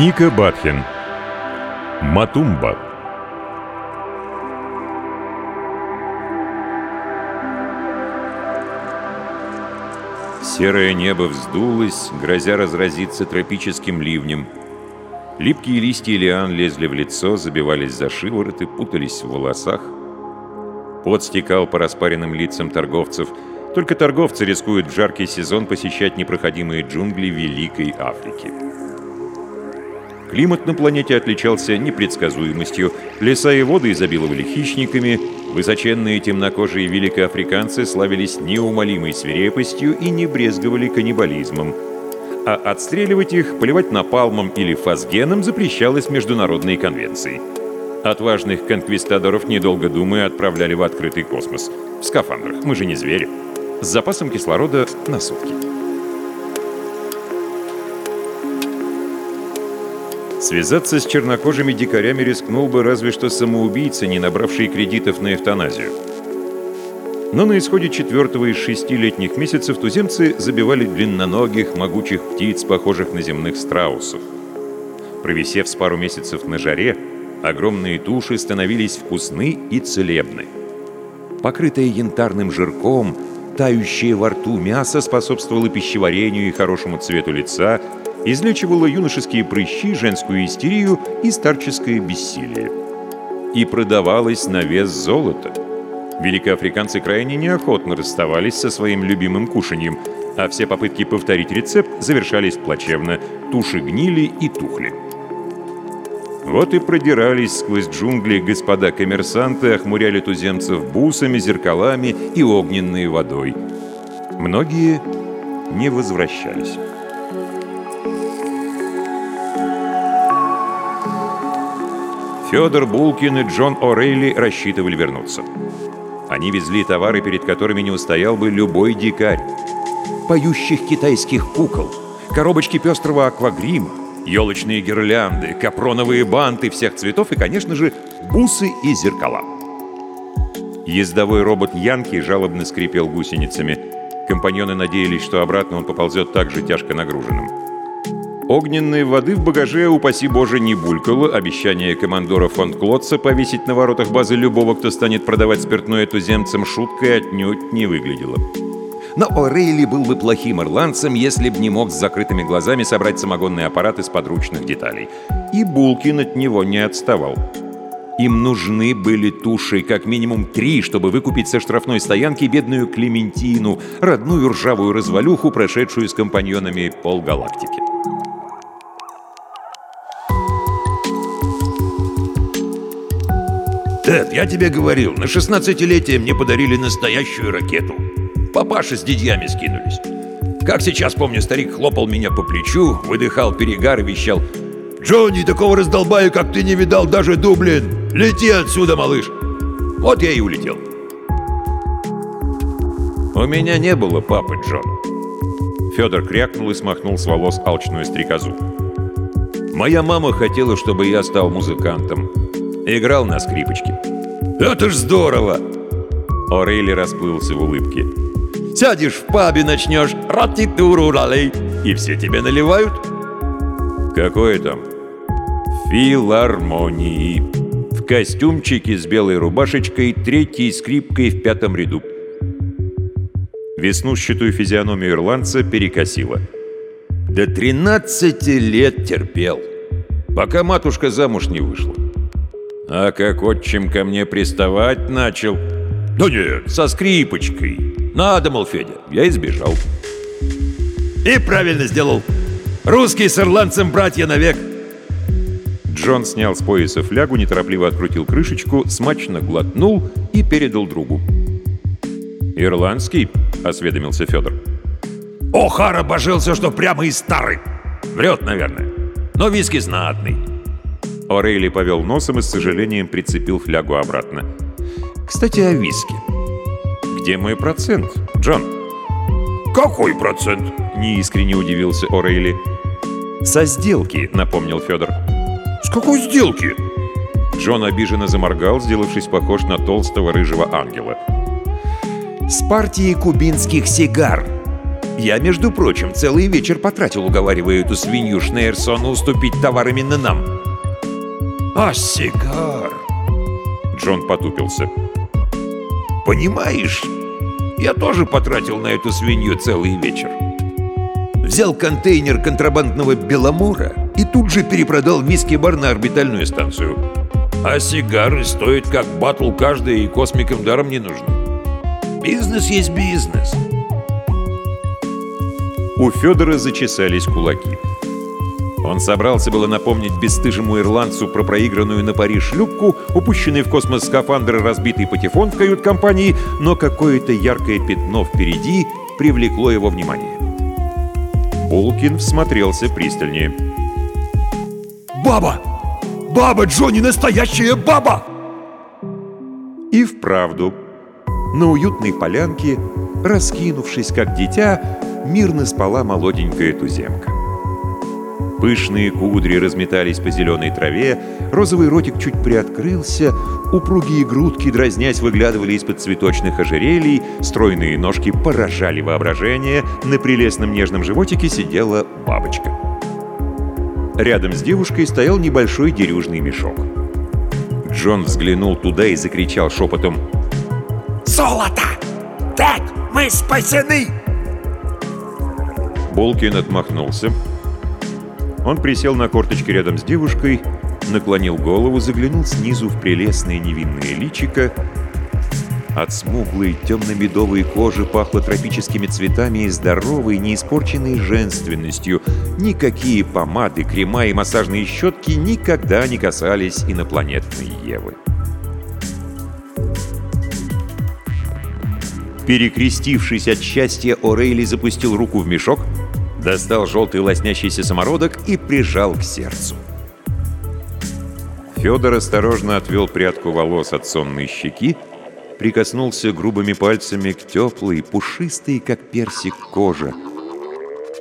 Ника Батхин Матумба Серое небо вздулось, грозя разразиться тропическим ливнем. Липкие листья лиан лезли в лицо, забивались за шивороты, путались в волосах. Пот стекал по распаренным лицам торговцев. Только торговцы рискуют в жаркий сезон посещать непроходимые джунгли Великой Африки. Климат на планете отличался непредсказуемостью. Леса и воды изобиловали хищниками, высоченные темнокожие великоафриканцы славились неумолимой свирепостью и не брезговали каннибализмом. А отстреливать их, поливать напалмом или фазгеном запрещалось международной конвенцией. Отважных конквистадоров, недолго думая, отправляли в открытый космос. В скафандрах, мы же не звери. С запасом кислорода на сутки. Связаться с чернокожими дикарями рискнул бы разве что самоубийца, не набравший кредитов на эвтаназию. Но на исходе четвертого из шестилетних месяцев туземцы забивали длинноногих, могучих птиц, похожих на земных страусов. Провисев с пару месяцев на жаре, огромные туши становились вкусны и целебны. Покрытое янтарным жирком, тающее во рту мясо способствовало пищеварению и хорошему цвету лица – излечивала юношеские прыщи, женскую истерию и старческое бессилие. И продавалась на вес золота. Великоафриканцы крайне неохотно расставались со своим любимым кушаньем, а все попытки повторить рецепт завершались плачевно, туши гнили и тухли. Вот и продирались сквозь джунгли господа-коммерсанты, охмуряли туземцев бусами, зеркалами и огненной водой. Многие не возвращались. Федор Булкин и Джон О'Рейли рассчитывали вернуться. Они везли товары, перед которыми не устоял бы любой дикарь. Поющих китайских кукол, коробочки пестрого аквагрима, елочные гирлянды, капроновые банты всех цветов и, конечно же, бусы и зеркала. Ездовой робот Янки жалобно скрипел гусеницами. Компаньоны надеялись, что обратно он поползет так же тяжко нагруженным. Огненной воды в багаже, упаси боже, не булькало. Обещание командора фон Клотца повесить на воротах базы любого, кто станет продавать спиртное туземцам, шуткой отнюдь не выглядело. Но О'Рейли был бы плохим ирландцем, если б не мог с закрытыми глазами собрать самогонный аппарат из подручных деталей. И Булкин от него не отставал. Им нужны были туши, как минимум три, чтобы выкупить со штрафной стоянки бедную Клементину, родную ржавую развалюху, прошедшую с компаньонами полгалактики. Тед, я тебе говорил, на 16-летие мне подарили настоящую ракету. Папаша с дядьями скинулись. Как сейчас помню, старик хлопал меня по плечу, выдыхал перегар и вещал «Джонни, такого раздолбая, как ты не видал даже Дублин! Лети отсюда, малыш!» Вот я и улетел. У меня не было папы, Джон. Федор крякнул и смахнул с волос алчную стрекозу. Моя мама хотела, чтобы я стал музыкантом. Играл на скрипочке. «Это ж здорово!» Орейли расплылся в улыбке. «Сядешь в пабе, начнешь ратитуру ралей, и все тебе наливают?» «Какое там?» «Филармонии». В костюмчике с белой рубашечкой, третьей скрипкой в пятом ряду. Веснушчатую физиономию ирландца перекосило. «До 13 лет терпел, пока матушка замуж не вышла. А как отчим ко мне приставать начал? Да нет, со скрипочкой. Надо, мол, Федя. Я избежал. И правильно сделал. Русский с ирландцем братья навек. Джон снял с пояса флягу, неторопливо открутил крышечку, смачно глотнул и передал другу. «Ирландский?» — осведомился Федор. Охара божился, что прямо из старый. Врет, наверное. Но виски знатный. Орейли повел носом и с сожалением прицепил флягу обратно. «Кстати, о виске. Где мой процент, Джон?» «Какой процент?» — неискренне удивился Орейли. «Со сделки», — напомнил Федор. «С какой сделки?» Джон обиженно заморгал, сделавшись похож на толстого рыжего ангела. «С партии кубинских сигар. Я, между прочим, целый вечер потратил, уговаривая эту свинью Шнейрсона уступить товар именно нам. А сигар? Джон потупился. Понимаешь, я тоже потратил на эту свинью целый вечер. Взял контейнер контрабандного Беломора и тут же перепродал виски-бар на орбитальную станцию. А сигары стоят как батл каждая и космикам даром не нужны. Бизнес есть бизнес. У Федора зачесались кулаки. Он собрался было напомнить бесстыжему ирландцу про проигранную на Париж шлюпку, упущенный в космос скафандр разбитый патефон в кают-компании, но какое-то яркое пятно впереди привлекло его внимание. Булкин всмотрелся пристальнее. «Баба! Баба, Джонни, настоящая баба!» И вправду, на уютной полянке, раскинувшись как дитя, мирно спала молоденькая туземка. Пышные кудри разметались по зеленой траве, розовый ротик чуть приоткрылся, упругие грудки, дразнясь, выглядывали из-под цветочных ожерелий, стройные ножки поражали воображение, на прелестном нежном животике сидела бабочка. Рядом с девушкой стоял небольшой дерюжный мешок. Джон взглянул туда и закричал шепотом «Золото! Так, мы спасены!» Болкин отмахнулся. Он присел на корточки рядом с девушкой, наклонил голову, заглянул снизу в прелестное невинное личико. От смуглой темно-медовой кожи пахло тропическими цветами и здоровой, неиспорченной женственностью. Никакие помады, крема и массажные щетки никогда не касались инопланетной Евы. Перекрестившись от счастья, О'Рейли запустил руку в мешок, достал желтый лоснящийся самородок и прижал к сердцу. Федор осторожно отвел прядку волос от сонной щеки, прикоснулся грубыми пальцами к теплой, пушистой, как персик, коже.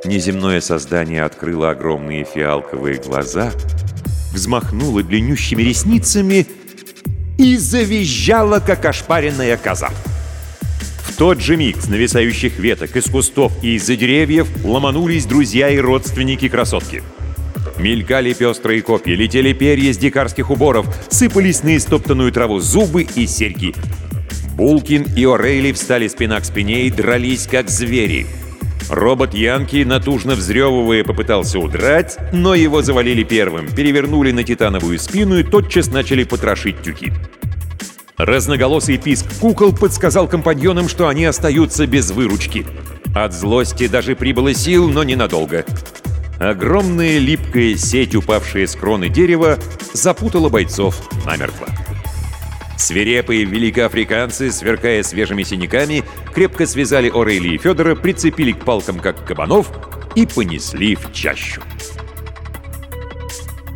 Неземное создание открыло огромные фиалковые глаза, взмахнуло длиннющими ресницами и завизжало, как ошпаренная коза. Тот же миг с нависающих веток, из кустов и из-за деревьев ломанулись друзья и родственники красотки. Мелькали пестрые копья, летели перья с дикарских уборов, сыпались на истоптанную траву зубы и серьги. Булкин и О'Рейли встали спина к спине и дрались, как звери. Робот Янки, натужно взрёвывая, попытался удрать, но его завалили первым, перевернули на титановую спину и тотчас начали потрошить тюки. Разноголосый писк кукол подсказал компаньонам, что они остаются без выручки. От злости даже прибыло сил, но ненадолго. Огромная липкая сеть, упавшая с кроны дерева, запутала бойцов намертво. Свирепые великоафриканцы, сверкая свежими синяками, крепко связали Орейли и Федора, прицепили к палкам, как кабанов, и понесли в чащу.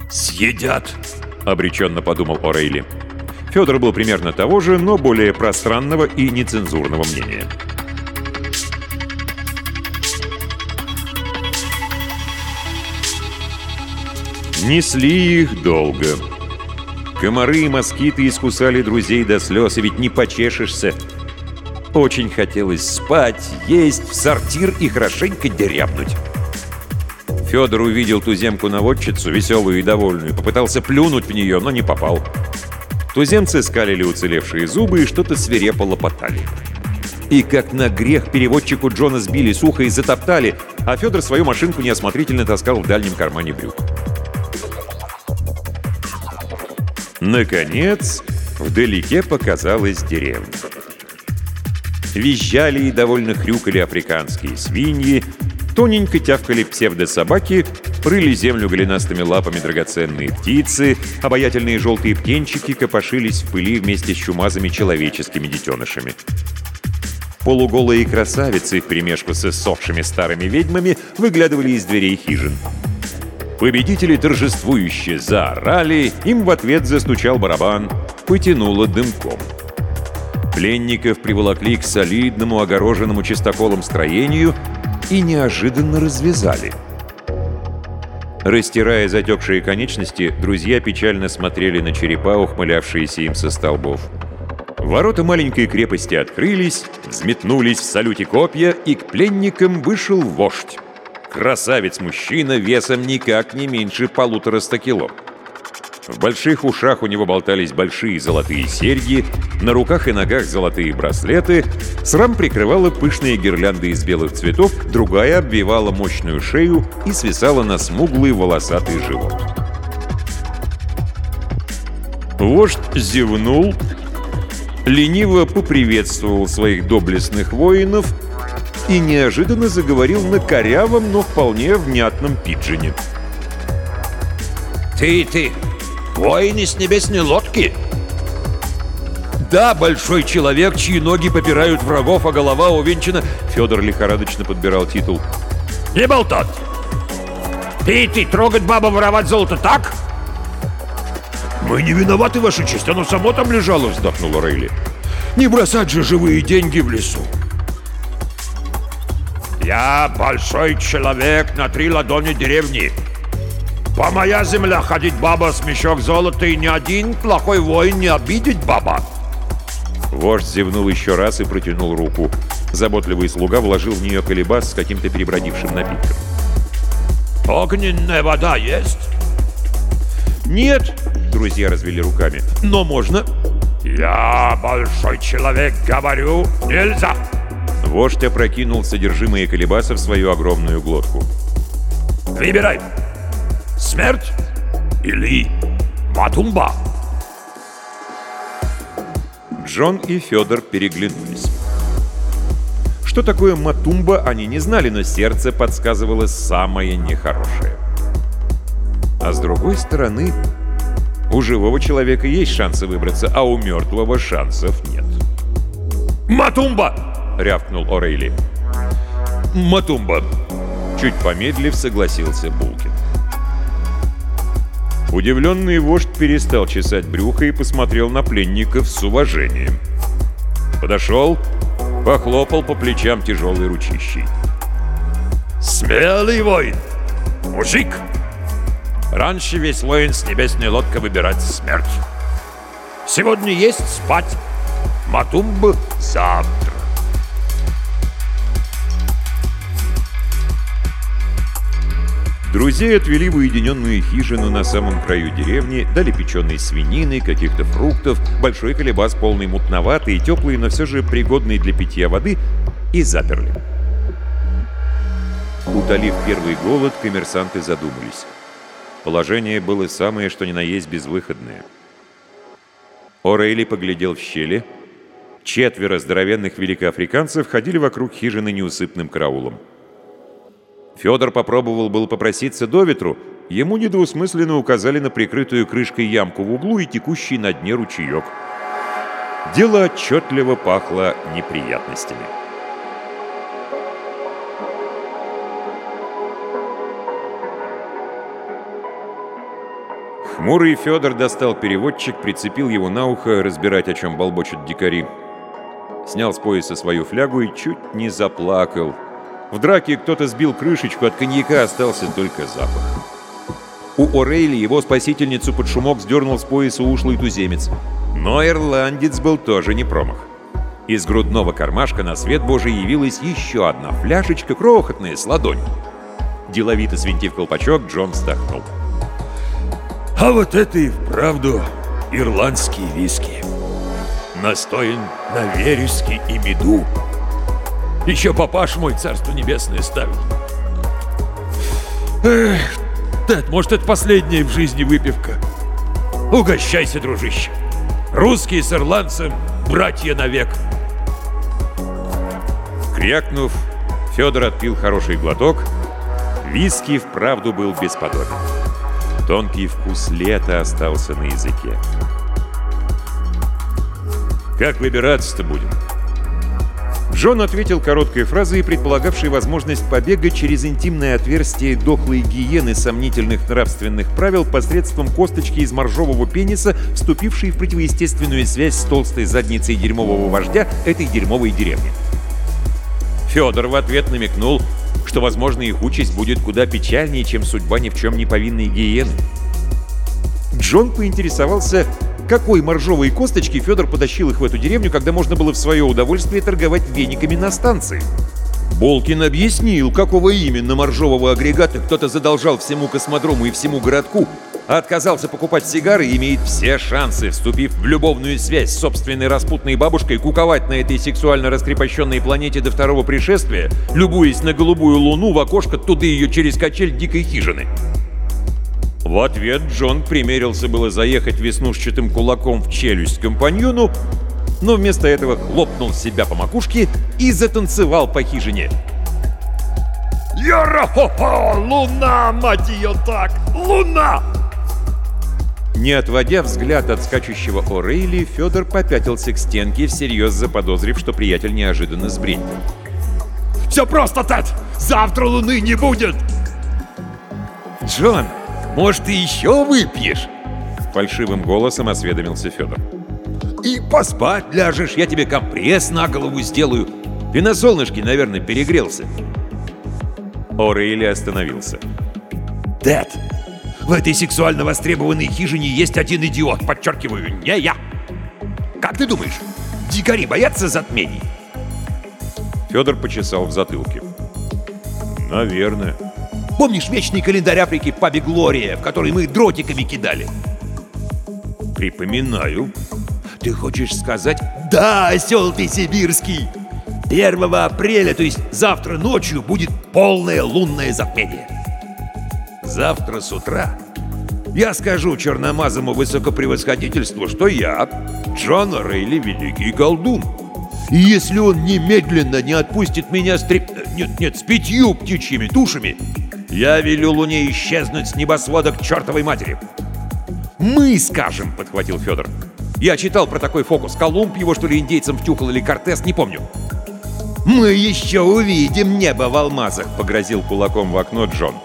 «Съедят!» — обреченно подумал Орейли. Федор был примерно того же, но более пространного и нецензурного мнения. Несли их долго. Комары и москиты искусали друзей до слез, и ведь не почешешься. Очень хотелось спать, есть, в сортир и хорошенько дерябнуть. Федор увидел туземку-наводчицу, веселую и довольную, попытался плюнуть в нее, но не попал. Туземцы скалили уцелевшие зубы и что-то свирепо лопотали. И как на грех переводчику Джона сбили сухо и затоптали, а Федор свою машинку неосмотрительно таскал в дальнем кармане брюк. Наконец, вдалеке показалась деревня. Визжали и довольно хрюкали африканские свиньи, тоненько тявкали псевдособаки, прыли землю голенастыми лапами драгоценные птицы, обаятельные желтые птенчики копошились в пыли вместе с чумазами человеческими детенышами. Полуголые красавицы вперемешку с иссохшими старыми ведьмами выглядывали из дверей хижин. Победители торжествующе заорали, им в ответ застучал барабан, потянуло дымком. Пленников приволокли к солидному огороженному чистоколом строению и неожиданно развязали. Растирая затекшие конечности, друзья печально смотрели на черепа, ухмылявшиеся им со столбов. Ворота маленькой крепости открылись, взметнулись в салюте копья, и к пленникам вышел вождь. Красавец-мужчина весом никак не меньше полутораста кило. В больших ушах у него болтались большие золотые серьги, на руках и ногах золотые браслеты, срам прикрывала пышные гирлянды из белых цветов, другая обвивала мощную шею и свисала на смуглый волосатый живот. Вождь зевнул, лениво поприветствовал своих доблестных воинов и неожиданно заговорил на корявом, но вполне внятном пиджине. «Ты, ты, воины с небесной лодки?» «Да, большой человек, чьи ноги попирают врагов, а голова увенчана...» Федор лихорадочно подбирал титул. «Не болтать! Ты, ты, трогать баба, воровать золото, так?» «Мы не виноваты, Ваша честь, оно само там лежало», — вздохнула Рейли. «Не бросать же живые деньги в лесу». «Я большой человек на три ладони деревни. По моя земля ходить баба с мешок золота, и ни один плохой воин не обидит баба». Вождь зевнул еще раз и протянул руку. Заботливый слуга вложил в нее колебас с каким-то перебродившим напитком. «Огненная вода есть?» «Нет!» — друзья развели руками. «Но можно!» «Я большой человек, говорю, нельзя!» Вождь опрокинул содержимое колебаса в свою огромную глотку. «Выбирай! Смерть или Матумба?» Джон и Федор переглянулись. Что такое Матумба, они не знали, но сердце подсказывало самое нехорошее. А с другой стороны, у живого человека есть шансы выбраться, а у мертвого шансов нет. «Матумба!» — рявкнул Орейли. «Матумба!» Чуть помедлив, согласился Булкин. Удивленный вождь перестал чесать брюхо и посмотрел на пленников с уважением. Подошел, похлопал по плечам тяжелой ручищей. «Смелый воин! Мужик!» Раньше весь воин с небесной лодкой выбирать смерть. Сегодня есть спать, Матумб завтра. Друзей отвели в уединенную хижину на самом краю деревни, дали печеной свинины, каких-то фруктов, большой колебас полный мутноватый, теплый, но все же пригодный для питья воды, и заперли. Утолив первый голод, коммерсанты задумались. Положение было самое, что ни на есть безвыходное. О'Рейли поглядел в щели. Четверо здоровенных великоафриканцев ходили вокруг хижины неусыпным караулом. Федор попробовал был попроситься до ветру, ему недвусмысленно указали на прикрытую крышкой ямку в углу и текущий на дне ручеек. Дело отчетливо пахло неприятностями. Хмурый Федор достал переводчик, прицепил его на ухо, разбирать, о чем болбочут дикари. Снял с пояса свою флягу и чуть не заплакал. В драке кто-то сбил крышечку, от коньяка остался только запах. У Орейли его спасительницу под шумок сдернул с пояса ушлый туземец. Но ирландец был тоже не промах. Из грудного кармашка на свет божий явилась еще одна фляжечка, крохотная, с ладонь. Деловито свинтив колпачок, Джон вздохнул. А вот это и вправду ирландские виски. Настоен на вереске и меду. Еще папаш мой, царство небесное, ставил. Эх, Тед, может, это последняя в жизни выпивка. Угощайся, дружище. Русские с ирландцем — братья навек. Крякнув, Федор отпил хороший глоток. Виски вправду был бесподобен. Тонкий вкус лета остался на языке. «Как выбираться-то будем?» Джон ответил короткой фразой, предполагавшей возможность побега через интимное отверстие дохлой гиены сомнительных нравственных правил посредством косточки из моржового пениса, вступившей в противоестественную связь с толстой задницей дерьмового вождя этой дерьмовой деревни. Федор в ответ намекнул, что, возможно, их участь будет куда печальнее, чем судьба ни в чем не повинной гиены. Джон поинтересовался, какой моржовой косточки Федор потащил их в эту деревню, когда можно было в свое удовольствие торговать вениками на станции. Болкин объяснил, какого именно моржового агрегата кто-то задолжал всему космодрому и всему городку, а отказался покупать сигары и имеет все шансы, вступив в любовную связь с собственной распутной бабушкой, куковать на этой сексуально раскрепощенной планете до второго пришествия, любуясь на голубую луну в окошко туды ее через качель дикой хижины. В ответ Джон примерился было заехать веснушчатым кулаком в челюсть компаньону, но вместо этого хлопнул себя по макушке и затанцевал по хижине. Яра-хо-хо! Луна, мать ее так! Луна! Не отводя взгляд от скачущего О'Рейли, Федор попятился к стенке, всерьез заподозрив, что приятель неожиданно сбрендил. Все просто, Тед! Завтра луны не будет! «Джон, может, ты еще выпьешь?» Фальшивым голосом осведомился Федор. «И поспать ляжешь, я тебе компресс на голову сделаю. Ты на солнышке, наверное, перегрелся». О'Рейли остановился. «Дэд, в этой сексуально востребованной хижине есть один идиот, подчеркиваю, не я. Как ты думаешь, дикари боятся затмений?» Федор почесал в затылке. «Наверное». Помнишь вечный календарь Африки Паби Глория, в который мы дротиками кидали? «Припоминаю». Ты хочешь сказать «Да, осел ты сибирский!» 1 апреля, то есть завтра ночью, будет полное лунное затмение. Завтра с утра я скажу черномазому высокопревосходительству, что я, Джон Рейли, великий колдун. И если он немедленно не отпустит меня с три... Нет, нет, с пятью птичьими тушами, я велю Луне исчезнуть с небосвода к чертовой матери. «Мы скажем», — подхватил Федор. «Я читал про такой фокус. Колумб его, что ли, индейцам втюхал или Кортес, не помню». «Мы еще увидим небо в алмазах», — погрозил кулаком в окно Джон.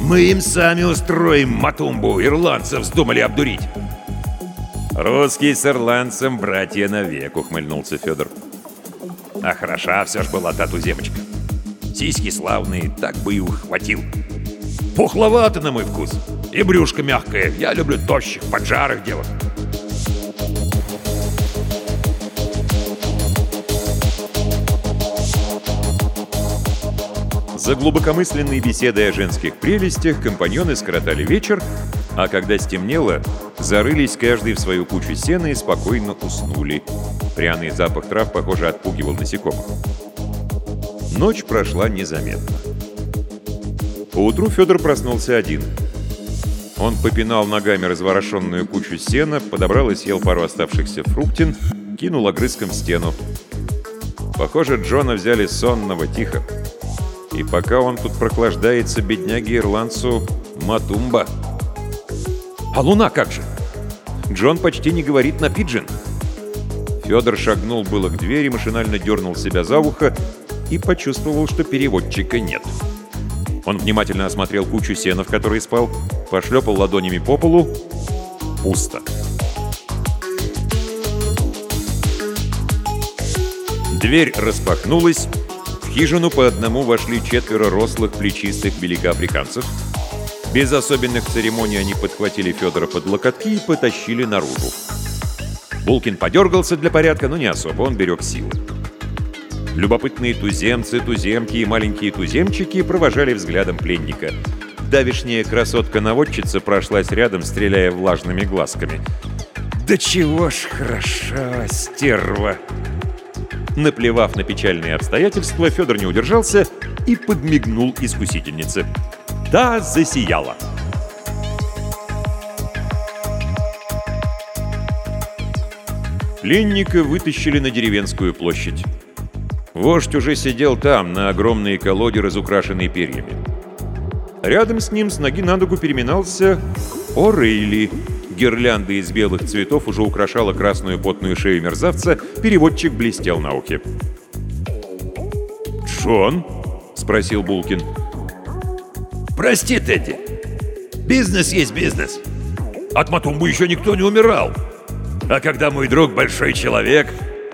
«Мы им сами устроим матумбу, ирландцев вздумали обдурить». «Русский с ирландцем, братья навек», — ухмыльнулся Федор. «А хороша все ж была та туземочка. Сиськи славные, так бы и ухватил. Пухловато на мой вкус. И брюшко мягкое. Я люблю тощих, поджарых девок». За глубокомысленной беседой о женских прелестях компаньоны скоротали вечер, а когда стемнело, зарылись каждый в свою кучу сена и спокойно уснули. Пряный запах трав, похоже, отпугивал насекомых. Ночь прошла незаметно. Поутру Федор проснулся один. Он попинал ногами разворошенную кучу сена, подобрал и съел пару оставшихся фруктин, кинул огрызком стену. Похоже, Джона взяли сонного тихо. И пока он тут прохлаждается, бедняге-ирландцу Матумба. А луна как же? Джон почти не говорит на пиджин. Федор шагнул было к двери, машинально дернул себя за ухо и почувствовал, что переводчика нет. Он внимательно осмотрел кучу сена, в которой спал, пошлепал ладонями по полу. Пусто. Дверь распахнулась, в хижину по одному вошли четверо рослых плечистых великоафриканцев. Без особенных церемоний они подхватили Федора под локотки и потащили наружу. Булкин подергался для порядка, но не особо, он берег силы. Любопытные туземцы, туземки и маленькие туземчики провожали взглядом пленника. Давишняя красотка-наводчица прошлась рядом, стреляя влажными глазками. «Да чего ж хороша, стерва!» Наплевав на печальные обстоятельства, Федор не удержался и подмигнул искусительнице. Та засияла. Пленника вытащили на деревенскую площадь. Вождь уже сидел там, на огромной колоде, разукрашенной перьями. Рядом с ним с ноги на ногу переминался О'Рейли. Гирлянда из белых цветов уже украшала красную потную шею мерзавца, переводчик блестел на ухе. «Джон?» — спросил Булкин. «Прости, Тедди. Бизнес есть бизнес. От Матумбы еще никто не умирал. А когда мой друг большой человек...»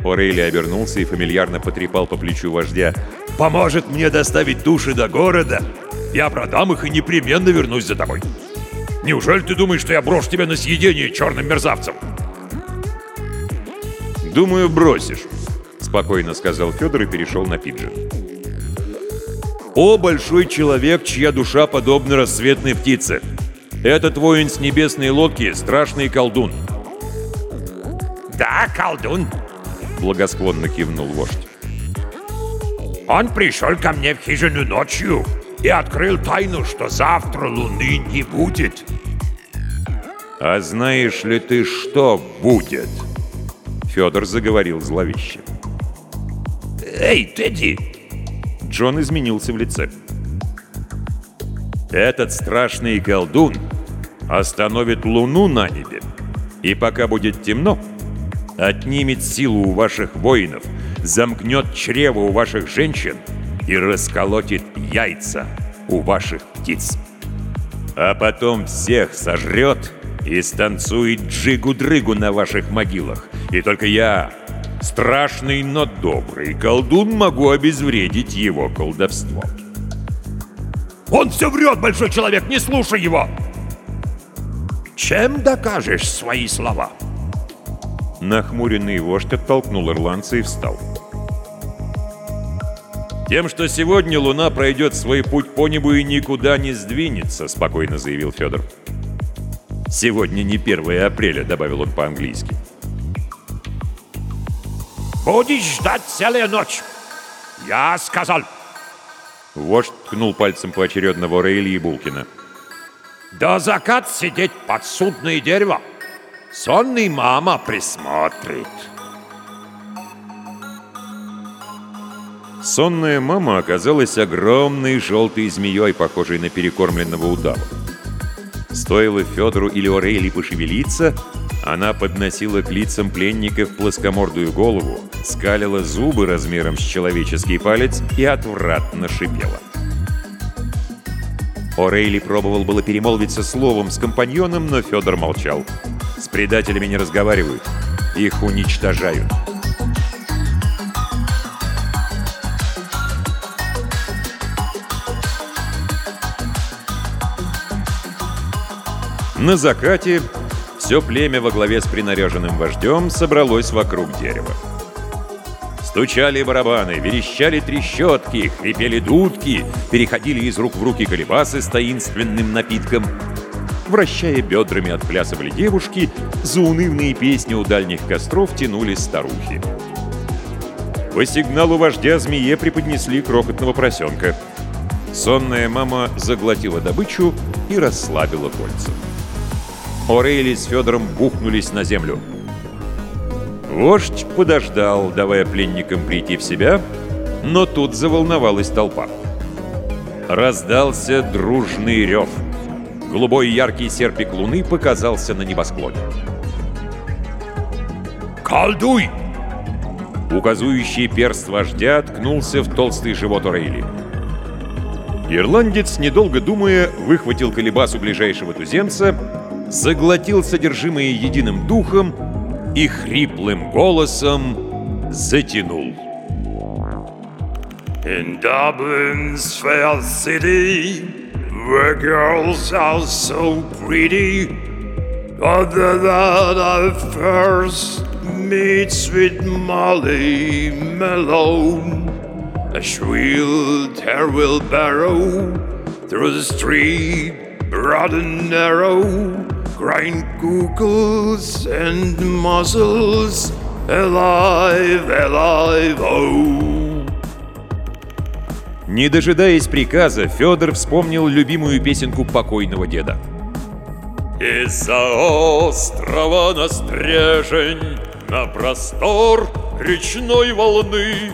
Орейли обернулся и фамильярно потрепал по плечу вождя. «Поможет мне доставить души до города. Я продам их и непременно вернусь за тобой. Неужели ты думаешь, что я брошу тебя на съедение черным мерзавцам? «Думаю, бросишь», — спокойно сказал Федор и перешел на пиджин. «О, большой человек, чья душа подобна рассветной птице! Этот воин с небесной лодки — страшный колдун!» «Да, колдун!» — благосклонно кивнул вождь. «Он пришел ко мне в хижину ночью и открыл тайну, что завтра луны не будет!» «А знаешь ли ты, что будет?» Федор заговорил зловеще. «Эй, Тедди!» Джон изменился в лице. «Этот страшный колдун остановит луну на небе, и пока будет темно, отнимет силу у ваших воинов, замкнет чрево у ваших женщин и расколотит яйца у ваших птиц. А потом всех сожрет и станцует джигу-дрыгу на ваших могилах. И только я, страшный, но добрый колдун, могу обезвредить его колдовство. «Он все врет, большой человек, не слушай его!» «Чем докажешь свои слова?» Нахмуренный вождь оттолкнул ирландца и встал. «Тем, что сегодня Луна пройдет свой путь по небу и никуда не сдвинется», — спокойно заявил Федор. «Сегодня не 1 апреля», — добавил он по-английски. «Будешь ждать целую ночь!» «Я сказал!» Вождь ткнул пальцем поочередно в Орейли и Булкина. «До закат сидеть под судное дерево! Сонный мама присмотрит!» Сонная мама оказалась огромной желтой змеей, похожей на перекормленного удава. Стоило Федору или Орейли пошевелиться, она подносила к лицам пленников плоскомордую голову, скалила зубы размером с человеческий палец и отвратно шипела. Орейли пробовал было перемолвиться словом с компаньоном, но Федор молчал. «С предателями не разговаривают, их уничтожают». На закате все племя во главе с принаряженным вождем собралось вокруг дерева. Стучали барабаны, верещали трещотки, хрипели дудки, переходили из рук в руки колебасы с таинственным напитком. Вращая бедрами, отплясывали девушки, за унывные песни у дальних костров тянулись старухи. По сигналу вождя змее преподнесли крохотного поросенка. Сонная мама заглотила добычу и расслабила кольца. Орейли с Федором бухнулись на землю. Вождь подождал, давая пленникам прийти в себя, но тут заволновалась толпа. Раздался дружный рев. Голубой яркий серпик луны показался на небосклоне. «Колдуй!» Указующий перст вождя ткнулся в толстый живот Орейли. Ирландец, недолго думая, выхватил колебасу ближайшего туземца заглотил содержимое единым духом и хриплым голосом затянул. In Dublin's fair city, where girls are so pretty, other that I first meets with Molly Malone, a shrill tear will barrow through the street, broad and narrow, grind googles and muzzles, alive, alive, oh. Не дожидаясь приказа, Федор вспомнил любимую песенку покойного деда. Из-за острова на стрежень, на простор речной волны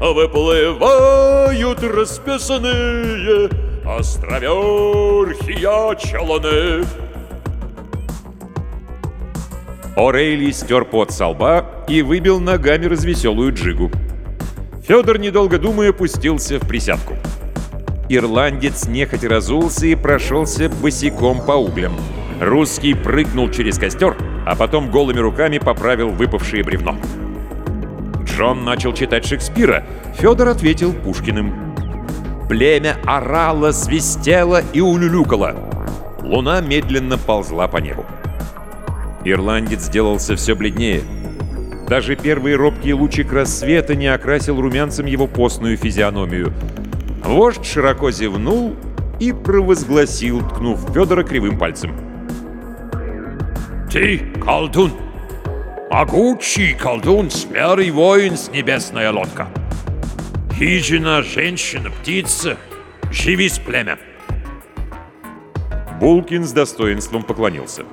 Выплывают расписанные островерхие челны. Орейли стер пот со лба и выбил ногами развеселую джигу. Федор, недолго думая, пустился в присядку. Ирландец нехотя разулся и прошелся босиком по углям. Русский прыгнул через костер, а потом голыми руками поправил выпавшее бревно. Джон начал читать Шекспира. Федор ответил Пушкиным. Племя орало, свистело и улюлюкало. Луна медленно ползла по небу. Ирландец сделался все бледнее. Даже первый робкий лучик рассвета не окрасил румянцем его постную физиономию. Вождь широко зевнул и провозгласил, ткнув Федора кривым пальцем. «Ты, колдун! Могучий колдун, смелый воин с небесная лодка! Хижина, женщина, птица, живи с племя!» Булкин с достоинством поклонился.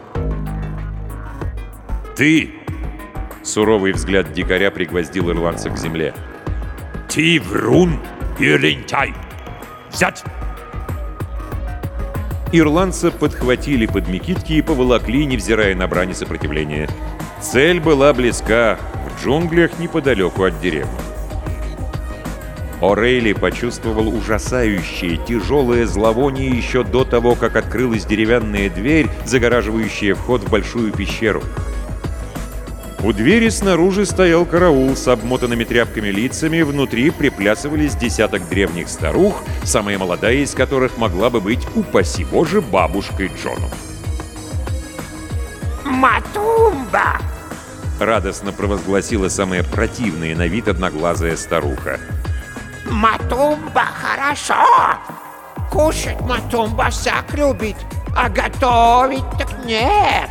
«Ты, Суровый взгляд дикаря пригвоздил ирландца к земле. ты врун и лентяй! Взять!» Ирландца подхватили под мекитки и поволокли, невзирая на брани сопротивления. Цель была близка, в джунглях неподалеку от деревни. О'Рейли почувствовал ужасающее, тяжелое зловоние еще до того, как открылась деревянная дверь, загораживающая вход в большую пещеру. У двери снаружи стоял караул с обмотанными тряпками лицами, внутри приплясывались десяток древних старух, самая молодая из которых могла бы быть, упаси Боже, бабушкой Джону. Матумба! Радостно провозгласила самая противная на вид одноглазая старуха. Матумба хорошо! Кушать Матумба всяк любит, а готовить так нет!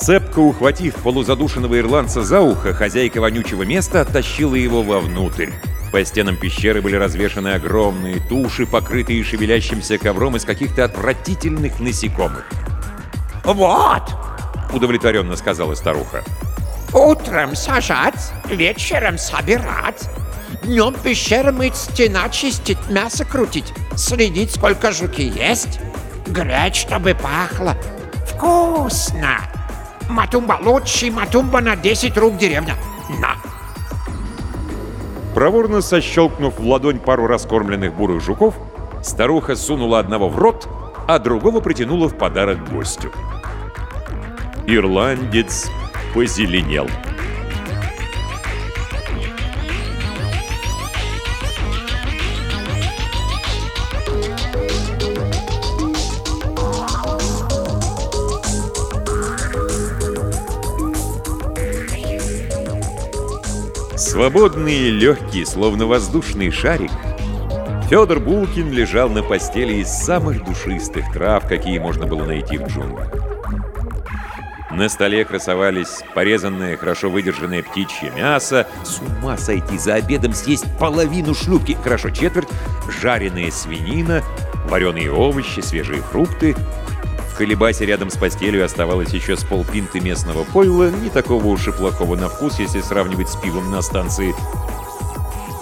Цепко ухватив полузадушенного ирландца за ухо, хозяйка вонючего места оттащила его вовнутрь. По стенам пещеры были развешаны огромные туши, покрытые шевелящимся ковром из каких-то отвратительных насекомых. Вот! Удовлетворенно сказала старуха. Утром сажать, вечером собирать. Днем пещеры мыть, стена чистить, мясо крутить, следить, сколько жуки есть. Греть, чтобы пахло. Вкусно! Матумба лучший, матумба на 10 рук деревня. На! Проворно сощелкнув в ладонь пару раскормленных бурых жуков, старуха сунула одного в рот, а другого притянула в подарок гостю. Ирландец позеленел. Свободный и легкий, словно воздушный шарик, Федор Булкин лежал на постели из самых душистых трав, какие можно было найти в джунглях. На столе красовались порезанное, хорошо выдержанное птичье мясо. С ума сойти, за обедом съесть половину шлюпки, хорошо четверть, жареная свинина, вареные овощи, свежие фрукты. Колебасе рядом с постелью оставалось еще с полпинты местного пойла, не такого уж и плохого на вкус, если сравнивать с пивом на станции.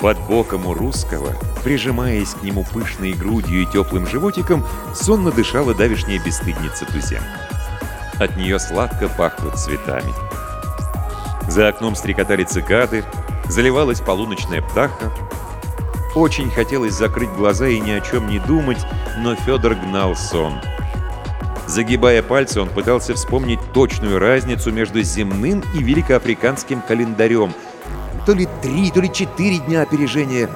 Под боком у русского, прижимаясь к нему пышной грудью и теплым животиком, сонно дышала давишняя бесстыдница Тузем. От нее сладко пахло цветами. За окном стрекотали цикады, заливалась полуночная птаха. Очень хотелось закрыть глаза и ни о чем не думать, но Федор гнал сон. Загибая пальцы, он пытался вспомнить точную разницу между земным и великоафриканским календарем. То ли три, то ли четыре дня опережения.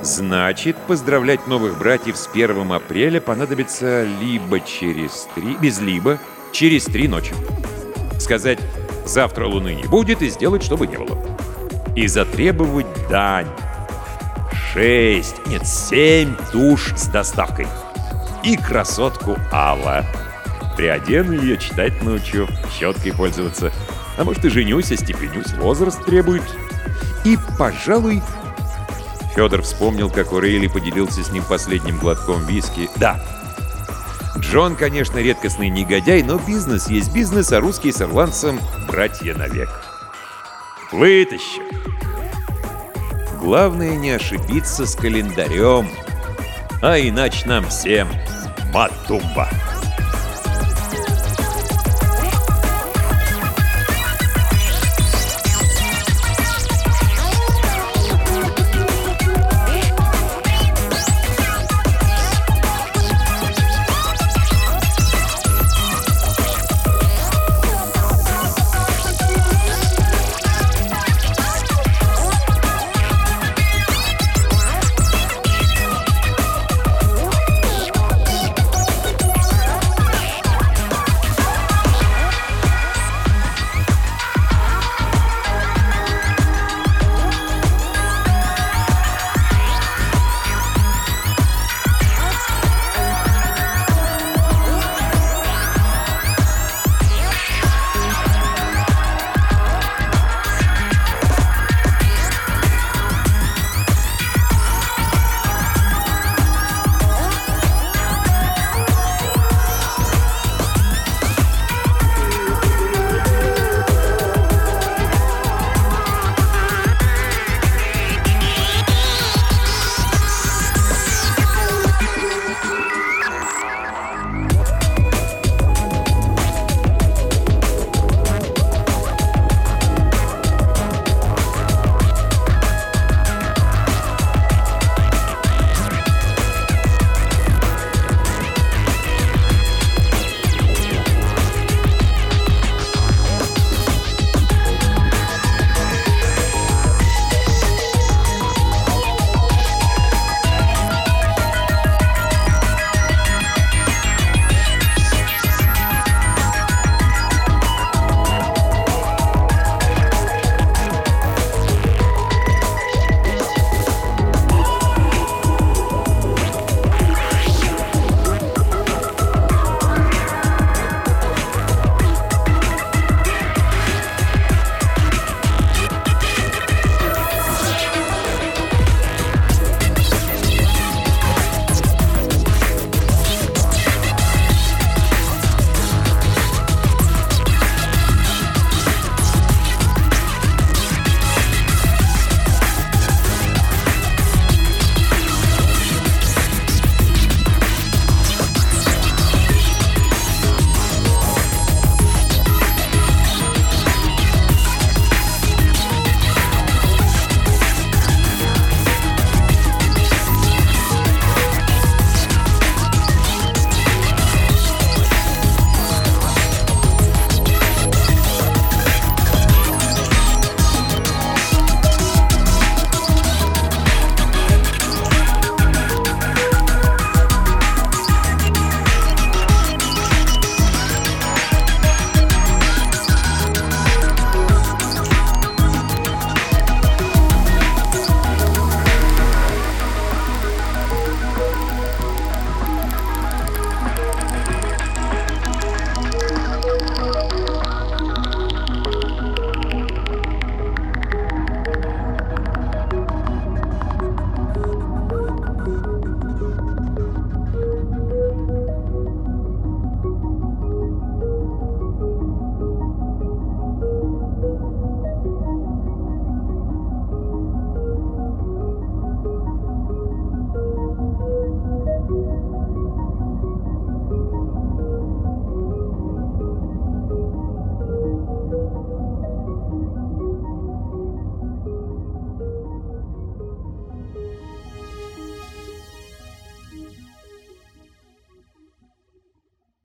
Значит, поздравлять новых братьев с 1 апреля понадобится либо через три, без либо, через три ночи. Сказать «завтра луны не будет» и сделать, чтобы не было. И затребовать дань. Шесть, нет, семь душ с доставкой. И красотку Алла. Приодену ее, читать научу, щеткой пользоваться. А может и женюсь, остепенюсь, возраст требует. И, пожалуй, Федор вспомнил, как Урейли поделился с ним последним глотком виски. Да, Джон, конечно, редкостный негодяй, но бизнес есть бизнес, а русский с ирландцем — братья навек. Вытащу. Главное не ошибиться с календарем, а иначе нам всем матумба.